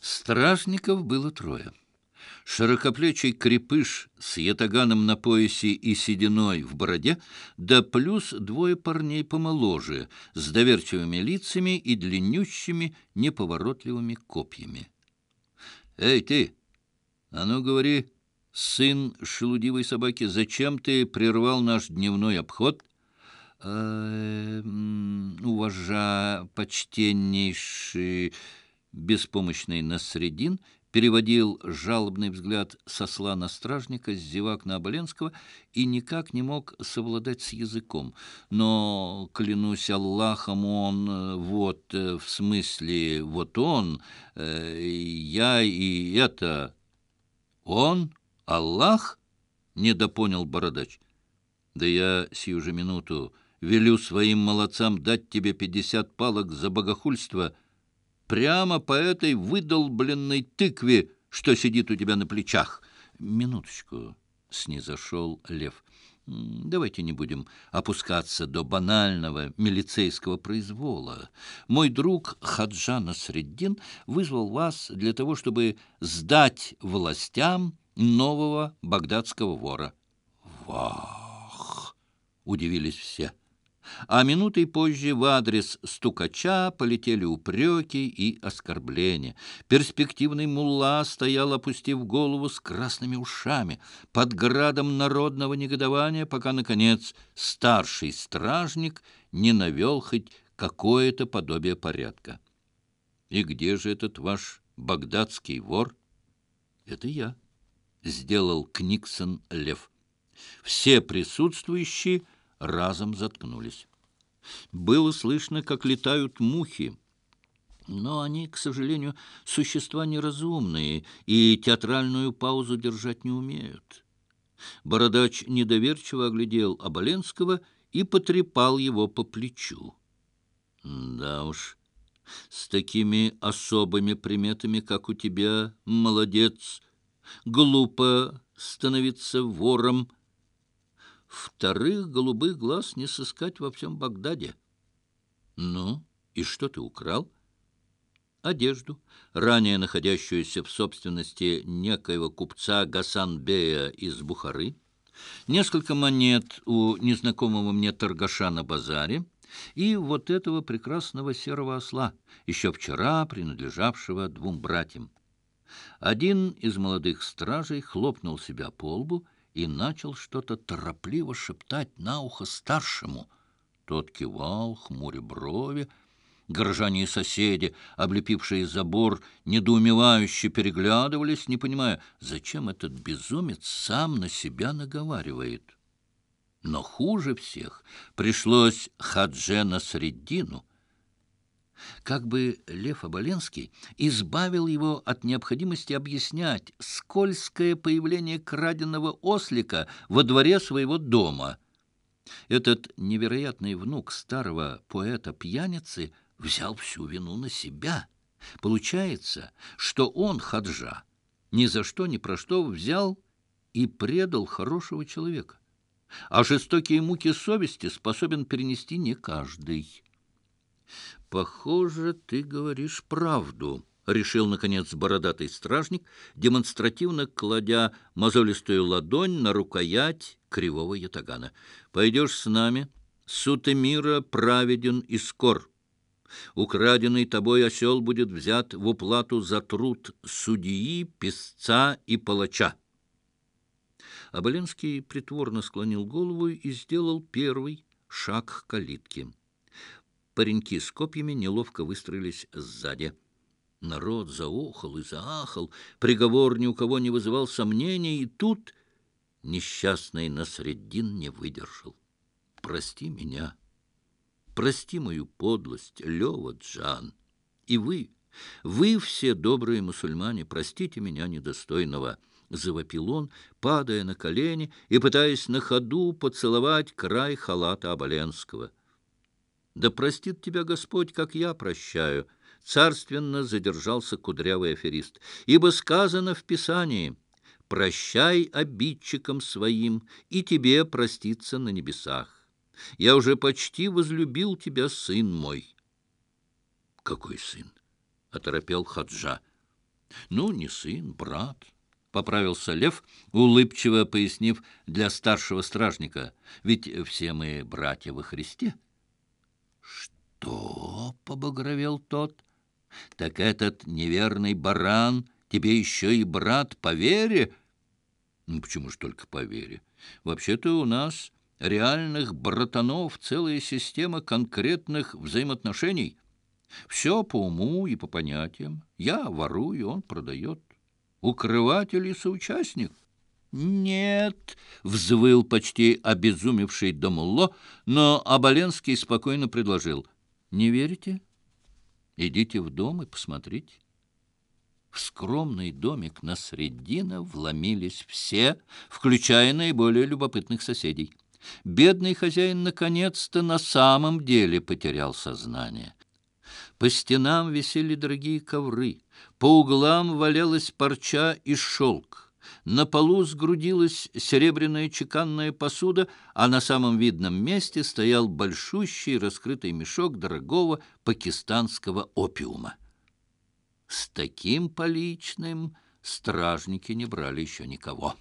Стражников было трое. Широкоплечий крепыш с ятаганом на поясе и сединой в бороде, да плюс двое парней помоложе, с доверчивыми лицами и длиннющими неповоротливыми копьями. «Эй, ты! А ну, говори, сын шелудивой собаки, зачем ты прервал наш дневной обход?» «Э, «Уважа, почтеннейший...» беспомощный Насредин переводил жалобный взгляд сосла на стражника, с зевак на Оболенского и никак не мог совладать с языком. Но, клянусь Аллахом, он, вот, э, в смысле, вот он, э, я и это... Он? Аллах? Недопонял бородач. Да я сию же минуту велю своим молодцам дать тебе пятьдесят палок за богохульство — прямо по этой выдолбленной тыкве, что сидит у тебя на плечах. Минуточку, — снизошел Лев. Давайте не будем опускаться до банального милицейского произвола. Мой друг Хаджан Среддин вызвал вас для того, чтобы сдать властям нового багдадского вора. «Вах!» — удивились все а минутой позже в адрес стукача полетели упреки и оскорбления. Перспективный мулла стоял, опустив голову с красными ушами, под градом народного негодования, пока, наконец, старший стражник не навел хоть какое-то подобие порядка. «И где же этот ваш багдадский вор?» «Это я», — сделал Книксон Лев. Все присутствующие — разом заткнулись. Было слышно, как летают мухи. Но они, к сожалению, существа неразумные и театральную паузу держать не умеют. Бородач недоверчиво оглядел Оболенского и потрепал его по плечу. «Да уж, с такими особыми приметами, как у тебя, молодец, глупо становиться вором». Вторых голубых глаз не сыскать во всем Багдаде. Ну, и что ты украл? Одежду, ранее находящуюся в собственности некоего купца Гасанбея из Бухары, несколько монет у незнакомого мне торгаша на базаре и вот этого прекрасного серого осла, еще вчера принадлежавшего двум братьям. Один из молодых стражей хлопнул себя по лбу и начал что-то торопливо шептать на ухо старшему. Тот кивал, хмуря брови. Горожане и соседи, облепившие забор, недоумевающе переглядывались, не понимая, зачем этот безумец сам на себя наговаривает. Но хуже всех пришлось Хаджена Среддину, как бы Лев Оболенский избавил его от необходимости объяснять скользкое появление краденого ослика во дворе своего дома. Этот невероятный внук старого поэта-пьяницы взял всю вину на себя. Получается, что он, Хаджа, ни за что ни про что взял и предал хорошего человека. А жестокие муки совести способен перенести не каждый. «Похоже, ты говоришь правду», — решил, наконец, бородатый стражник, демонстративно кладя мозолистую ладонь на рукоять кривого ятагана. «Пойдешь с нами. Суд мира праведен и скор. Украденный тобой осел будет взят в уплату за труд судьи, песца и палача». Аболенский притворно склонил голову и сделал первый шаг к калитке. Пареньки с копьями неловко выстроились сзади. Народ заохал и заахал, приговор ни у кого не вызывал сомнений, и тут несчастный Насреддин не выдержал. «Прости меня, прости мою подлость, Лева Джан, и вы, вы все добрые мусульмане, простите меня недостойного». — завопил он, падая на колени и пытаясь на ходу поцеловать край халата Оболенского. Да простит тебя Господь, как я прощаю, царственно задержался кудрявый аферист. Ибо сказано в Писании: прощай обидчикам своим, и тебе проститься на небесах. Я уже почти возлюбил тебя, сын мой. Какой сын? оторопел Хаджа. Ну, не сын, брат, — поправился Лев, улыбчиво пояснив для старшего стражника. Ведь все мы братья во Христе. Что? — побагровел тот. Так этот неверный баран тебе еще и брат по вере? Ну, почему ж только по вере? Вообще-то у нас реальных братанов целая система конкретных взаимоотношений. Все по уму и по понятиям. Я ворую, он продает. Укрыватель и соучастник. «Нет!» — взвыл почти обезумевший Дамулло, но Абаленский спокойно предложил. «Не верите? Идите в дом и посмотрите». В скромный домик на Средина вломились все, включая наиболее любопытных соседей. Бедный хозяин наконец-то на самом деле потерял сознание. По стенам висели дорогие ковры, по углам валялась парча и шелк. На полу сгрудилась серебряная чеканная посуда, а на самом видном месте стоял большущий раскрытый мешок дорогого пакистанского опиума. С таким поличным стражники не брали еще никого.